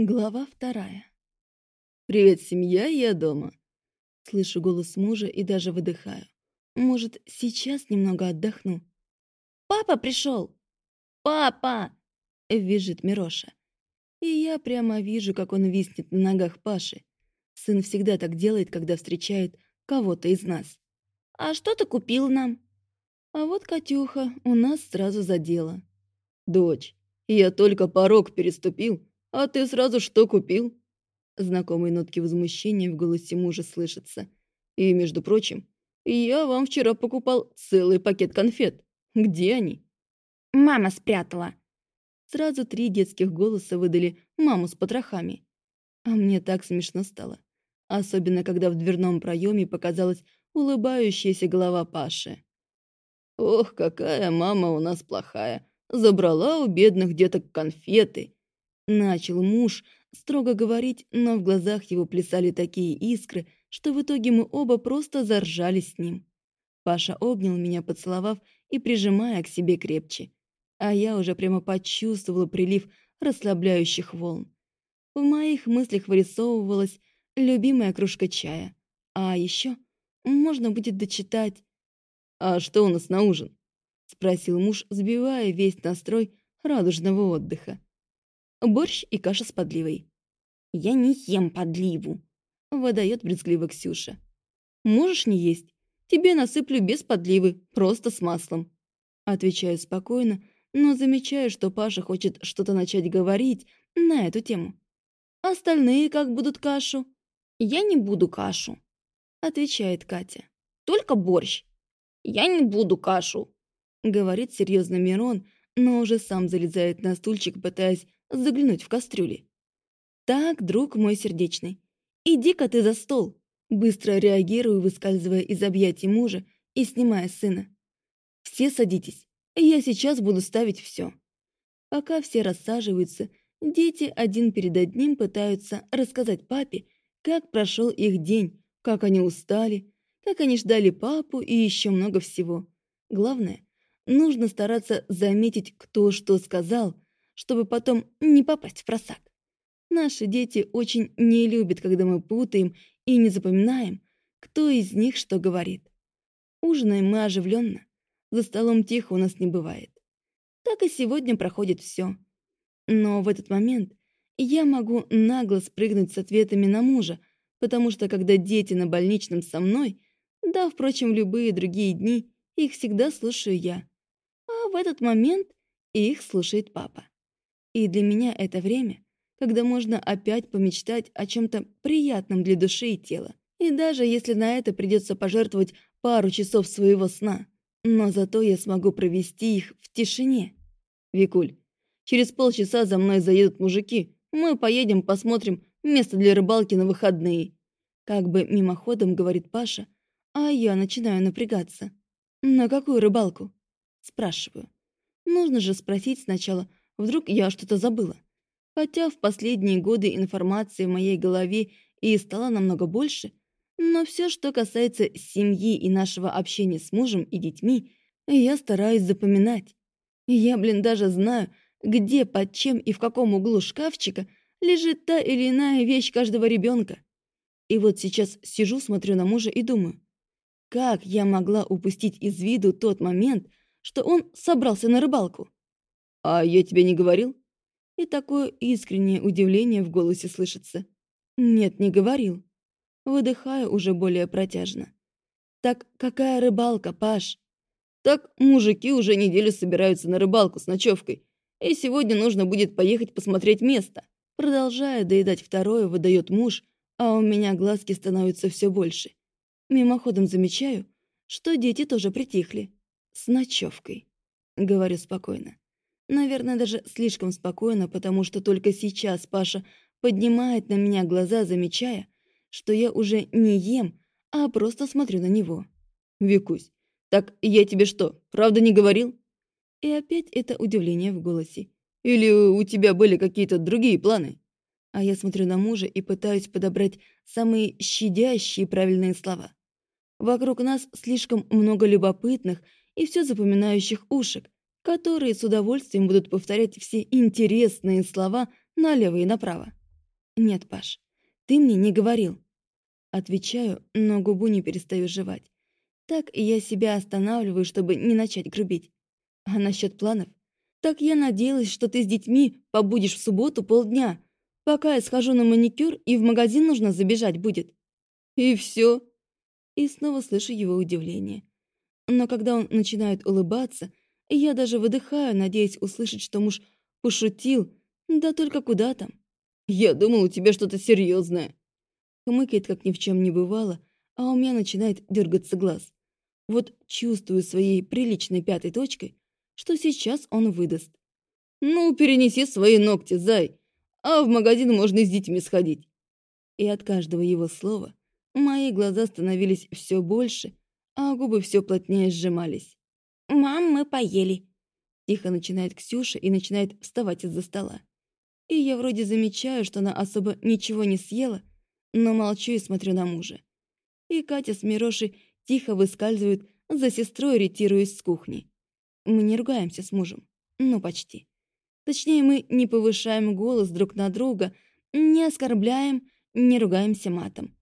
Глава вторая. «Привет, семья, я дома». Слышу голос мужа и даже выдыхаю. Может, сейчас немного отдохну. «Папа пришел!» «Папа!» — визжит Мироша. И я прямо вижу, как он виснет на ногах Паши. Сын всегда так делает, когда встречает кого-то из нас. «А что ты купил нам?» А вот Катюха у нас сразу задела. «Дочь, я только порог переступил, «А ты сразу что купил?» Знакомые нотки возмущения в голосе мужа слышатся. «И, между прочим, я вам вчера покупал целый пакет конфет. Где они?» «Мама спрятала». Сразу три детских голоса выдали маму с потрохами. А мне так смешно стало. Особенно, когда в дверном проеме показалась улыбающаяся голова Паши. «Ох, какая мама у нас плохая! Забрала у бедных деток конфеты!» Начал муж строго говорить, но в глазах его плясали такие искры, что в итоге мы оба просто заржали с ним. Паша обнял меня, поцеловав и прижимая к себе крепче. А я уже прямо почувствовала прилив расслабляющих волн. В моих мыслях вырисовывалась любимая кружка чая. А еще можно будет дочитать. «А что у нас на ужин?» — спросил муж, сбивая весь настрой радужного отдыха борщ и каша с подливой. «Я не ем подливу», — выдает брезгливо Ксюша. «Можешь не есть? Тебе насыплю без подливы, просто с маслом». Отвечаю спокойно, но замечаю, что Паша хочет что-то начать говорить на эту тему. «Остальные как будут кашу?» «Я не буду кашу», — отвечает Катя. «Только борщ». «Я не буду кашу», — говорит серьезно Мирон, но уже сам залезает на стульчик, пытаясь заглянуть в кастрюли. «Так, друг мой сердечный, иди-ка ты за стол!» Быстро реагирую, выскальзывая из объятий мужа и снимая сына. «Все садитесь, я сейчас буду ставить все». Пока все рассаживаются, дети один перед одним пытаются рассказать папе, как прошел их день, как они устали, как они ждали папу и еще много всего. Главное, нужно стараться заметить, кто что сказал, чтобы потом не попасть в просак. Наши дети очень не любят, когда мы путаем и не запоминаем, кто из них что говорит. Ужинаем мы оживленно, за столом тихо у нас не бывает. Так и сегодня проходит все. Но в этот момент я могу нагло спрыгнуть с ответами на мужа, потому что когда дети на больничном со мной, да, впрочем, любые другие дни, их всегда слушаю я. А в этот момент их слушает папа. И для меня это время, когда можно опять помечтать о чем-то приятном для души и тела. И даже если на это придется пожертвовать пару часов своего сна, но зато я смогу провести их в тишине. Викуль, через полчаса за мной заедут мужики. Мы поедем, посмотрим место для рыбалки на выходные. Как бы мимоходом говорит Паша, а я начинаю напрягаться. На какую рыбалку? Спрашиваю. Нужно же спросить сначала, Вдруг я что-то забыла. Хотя в последние годы информации в моей голове и стало намного больше, но все, что касается семьи и нашего общения с мужем и детьми, я стараюсь запоминать. Я, блин, даже знаю, где, под чем и в каком углу шкафчика лежит та или иная вещь каждого ребенка. И вот сейчас сижу, смотрю на мужа и думаю, как я могла упустить из виду тот момент, что он собрался на рыбалку? «А я тебе не говорил?» И такое искреннее удивление в голосе слышится. «Нет, не говорил». Выдыхаю уже более протяжно. «Так какая рыбалка, Паш?» «Так мужики уже неделю собираются на рыбалку с ночевкой, и сегодня нужно будет поехать посмотреть место». Продолжая доедать второе, выдает муж, а у меня глазки становятся все больше. Мимоходом замечаю, что дети тоже притихли. С ночевкой. Говорю спокойно. Наверное, даже слишком спокойно, потому что только сейчас Паша поднимает на меня глаза, замечая, что я уже не ем, а просто смотрю на него. «Викусь, так я тебе что, правда не говорил?» И опять это удивление в голосе. «Или у тебя были какие-то другие планы?» А я смотрю на мужа и пытаюсь подобрать самые щадящие правильные слова. Вокруг нас слишком много любопытных и все запоминающих ушек, которые с удовольствием будут повторять все интересные слова налево и направо. Нет, Паш, ты мне не говорил. Отвечаю, но губу не перестаю жевать. Так я себя останавливаю, чтобы не начать грубить. А насчет планов? Так я надеялась, что ты с детьми побудешь в субботу полдня, пока я схожу на маникюр и в магазин нужно забежать будет. И все. И снова слышу его удивление. Но когда он начинает улыбаться, я даже выдыхаю, надеясь услышать, что муж пошутил, да только куда там. «Я думал, у тебя что-то серьезное. Хмыкает, как ни в чем не бывало, а у меня начинает дергаться глаз. Вот чувствую своей приличной пятой точкой, что сейчас он выдаст. «Ну, перенеси свои ногти, зай, а в магазин можно с детьми сходить». И от каждого его слова мои глаза становились все больше, а губы все плотнее сжимались. «Мам, мы поели», — тихо начинает Ксюша и начинает вставать из-за стола. И я вроде замечаю, что она особо ничего не съела, но молчу и смотрю на мужа. И Катя с Мирошей тихо выскальзывают за сестрой, ретируясь с кухни. Мы не ругаемся с мужем, ну почти. Точнее, мы не повышаем голос друг на друга, не оскорбляем, не ругаемся матом.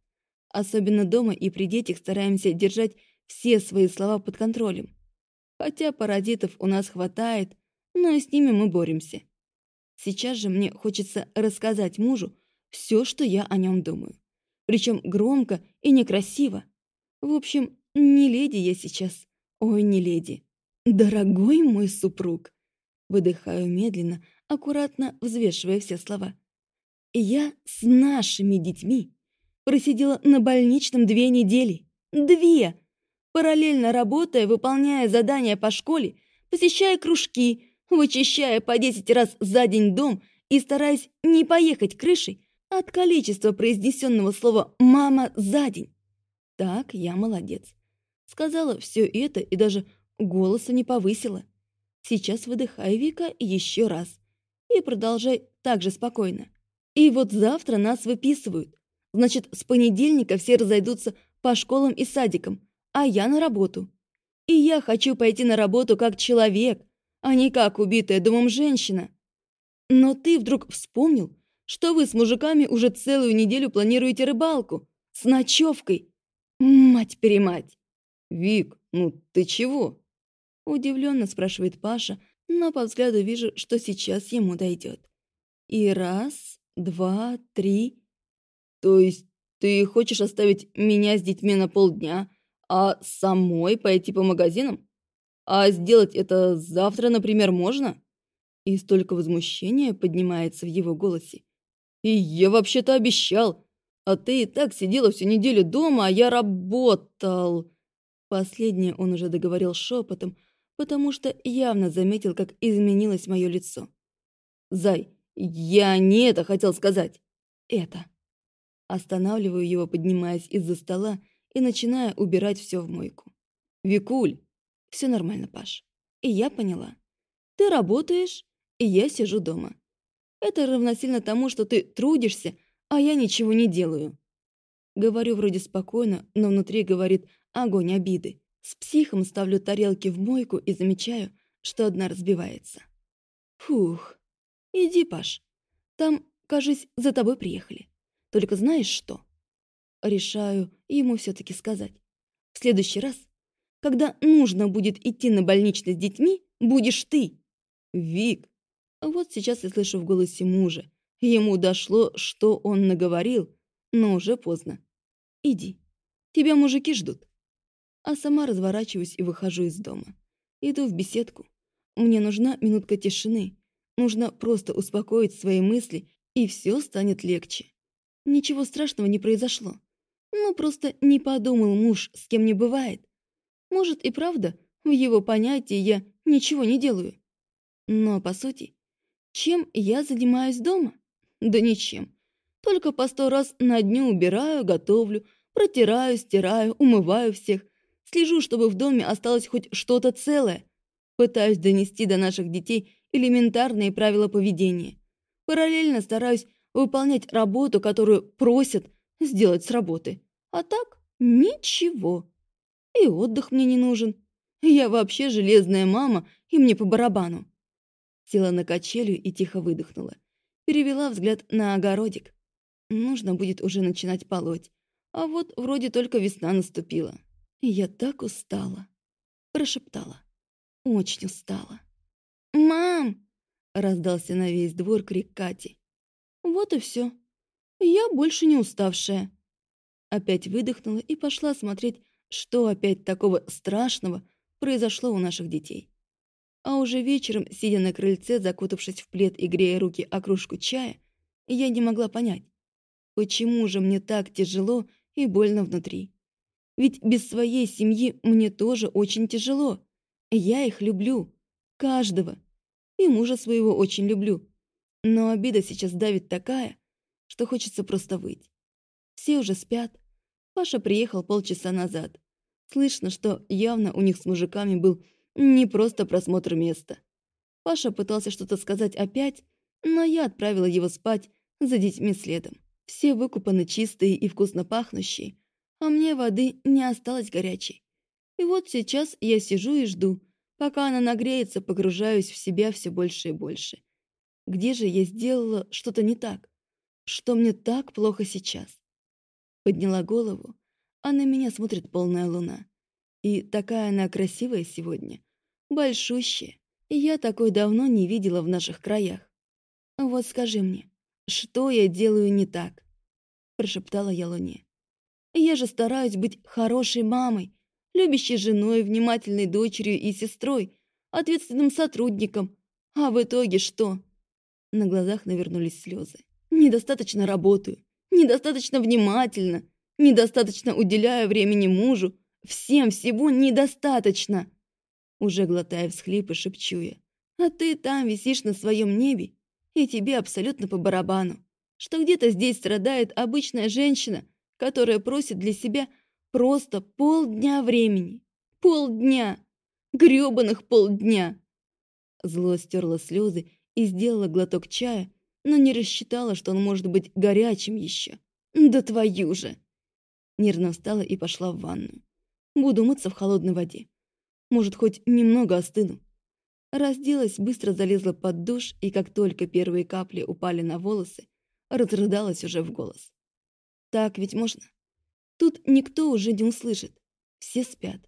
Особенно дома и при детях стараемся держать все свои слова под контролем. Хотя паразитов у нас хватает, но и с ними мы боремся. Сейчас же мне хочется рассказать мужу все, что я о нем думаю. Причем громко и некрасиво. В общем, не леди я сейчас. Ой, не леди. Дорогой мой супруг. Выдыхаю медленно, аккуратно взвешивая все слова. Я с нашими детьми просидела на больничном две недели. Две! Параллельно работая, выполняя задания по школе, посещая кружки, вычищая по 10 раз за день дом и стараясь не поехать крышей от количества произнесенного слова «мама» за день. Так, я молодец. Сказала все это и даже голоса не повысила. Сейчас выдыхай, Вика, еще раз. И продолжай так же спокойно. И вот завтра нас выписывают. Значит, с понедельника все разойдутся по школам и садикам, а я на работу. И я хочу пойти на работу как человек, а не как убитая домом женщина. Но ты вдруг вспомнил, что вы с мужиками уже целую неделю планируете рыбалку с ночевкой. Мать-перемать. Вик, ну ты чего? Удивленно спрашивает Паша, но по взгляду вижу, что сейчас ему дойдет. И раз, два, три. То есть ты хочешь оставить меня с детьми на полдня, а самой пойти по магазинам? А сделать это завтра, например, можно?» И столько возмущения поднимается в его голосе. «И я вообще-то обещал. А ты и так сидела всю неделю дома, а я работал». Последнее он уже договорил шепотом, потому что явно заметил, как изменилось мое лицо. «Зай, я не это хотел сказать. Это». Останавливаю его, поднимаясь из-за стола и начиная убирать все в мойку. «Викуль, все нормально, Паш. И я поняла. Ты работаешь, и я сижу дома. Это равносильно тому, что ты трудишься, а я ничего не делаю. Говорю вроде спокойно, но внутри говорит огонь обиды. С психом ставлю тарелки в мойку и замечаю, что одна разбивается. Фух. Иди, Паш. Там, кажись, за тобой приехали. Только знаешь что? Решаю ему все-таки сказать. В следующий раз когда нужно будет идти на больничный с детьми, будешь ты. Вик. Вот сейчас я слышу в голосе мужа. Ему дошло, что он наговорил, но уже поздно. Иди. Тебя мужики ждут. А сама разворачиваюсь и выхожу из дома. Иду в беседку. Мне нужна минутка тишины. Нужно просто успокоить свои мысли, и все станет легче. Ничего страшного не произошло. Ну, просто не подумал муж, с кем не бывает. Может и правда, в его понятии я ничего не делаю. Но, по сути, чем я занимаюсь дома? Да ничем. Только по сто раз на дню убираю, готовлю, протираю, стираю, умываю всех. Слежу, чтобы в доме осталось хоть что-то целое. Пытаюсь донести до наших детей элементарные правила поведения. Параллельно стараюсь выполнять работу, которую просят сделать с работы. А так ничего. И отдых мне не нужен. Я вообще железная мама, и мне по барабану. Села на качелю и тихо выдохнула. Перевела взгляд на огородик. Нужно будет уже начинать полоть. А вот вроде только весна наступила. Я так устала. Прошептала. Очень устала. «Мам!» — раздался на весь двор крик Кати. Вот и все. Я больше не уставшая. Опять выдохнула и пошла смотреть, что опять такого страшного произошло у наших детей. А уже вечером, сидя на крыльце, закутавшись в плед и грея руки о кружку чая, я не могла понять, почему же мне так тяжело и больно внутри. Ведь без своей семьи мне тоже очень тяжело. Я их люблю. Каждого. И мужа своего очень люблю. Но обида сейчас давит такая, что хочется просто выйти. Все уже спят. Паша приехал полчаса назад. Слышно, что явно у них с мужиками был не просто просмотр места. Паша пытался что-то сказать опять, но я отправила его спать за детьми следом. Все выкупаны чистые и вкусно пахнущие, а мне воды не осталось горячей. И вот сейчас я сижу и жду, пока она нагреется, погружаюсь в себя все больше и больше. Где же я сделала что-то не так? Что мне так плохо сейчас? Подняла голову, а на меня смотрит полная луна. И такая она красивая сегодня. Большущая. Я такой давно не видела в наших краях. Вот скажи мне, что я делаю не так? Прошептала я Луне. Я же стараюсь быть хорошей мамой, любящей женой, внимательной дочерью и сестрой, ответственным сотрудником. А в итоге что? На глазах навернулись слезы. Недостаточно работаю, недостаточно внимательно, недостаточно уделяю времени мужу, всем всего недостаточно. Уже глотая всхлипы, шепчу я. А ты там висишь на своем небе, и тебе абсолютно по барабану, что где-то здесь страдает обычная женщина, которая просит для себя просто полдня времени. Полдня! грёбаных полдня! Зло стерла слезы и сделала глоток чая, но не рассчитала, что он может быть горячим еще. Да твою же! Нервно встала и пошла в ванную. Буду мыться в холодной воде. Может, хоть немного остыну. Разделась, быстро залезла под душ, и как только первые капли упали на волосы, разрыдалась уже в голос. Так ведь можно? Тут никто уже не услышит. Все спят.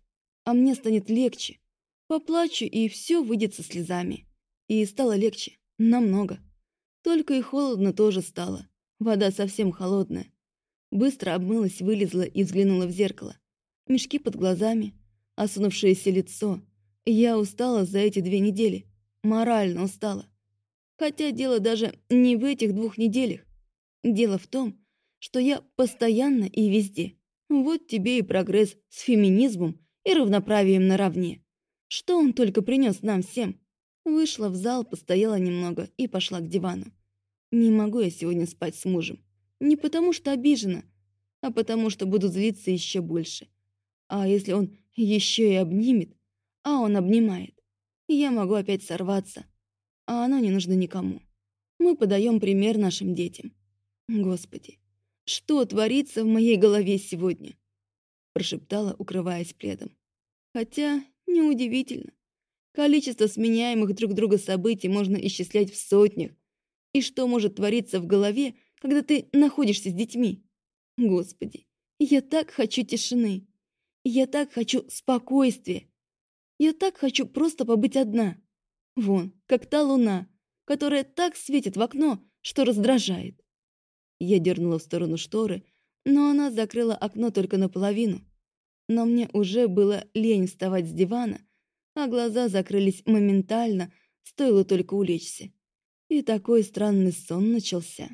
А мне станет легче. Поплачу, и все выйдет со слезами. И стало легче. Намного. Только и холодно тоже стало. Вода совсем холодная. Быстро обмылась, вылезла и взглянула в зеркало. Мешки под глазами, осунувшееся лицо. Я устала за эти две недели. Морально устала. Хотя дело даже не в этих двух неделях. Дело в том, что я постоянно и везде. Вот тебе и прогресс с феминизмом и равноправием наравне. Что он только принес нам всем? Вышла в зал, постояла немного и пошла к дивану. Не могу я сегодня спать с мужем. Не потому что обижена, а потому что буду злиться еще больше. А если он еще и обнимет, а он обнимает. Я могу опять сорваться, а оно не нужно никому. Мы подаем пример нашим детям. Господи, что творится в моей голове сегодня? Прошептала, укрываясь пледом. Хотя, неудивительно. Количество сменяемых друг друга событий можно исчислять в сотнях. И что может твориться в голове, когда ты находишься с детьми? Господи, я так хочу тишины. Я так хочу спокойствия. Я так хочу просто побыть одна. Вон, как та луна, которая так светит в окно, что раздражает. Я дернула в сторону шторы, но она закрыла окно только наполовину. Но мне уже было лень вставать с дивана, а глаза закрылись моментально, стоило только улечься. И такой странный сон начался.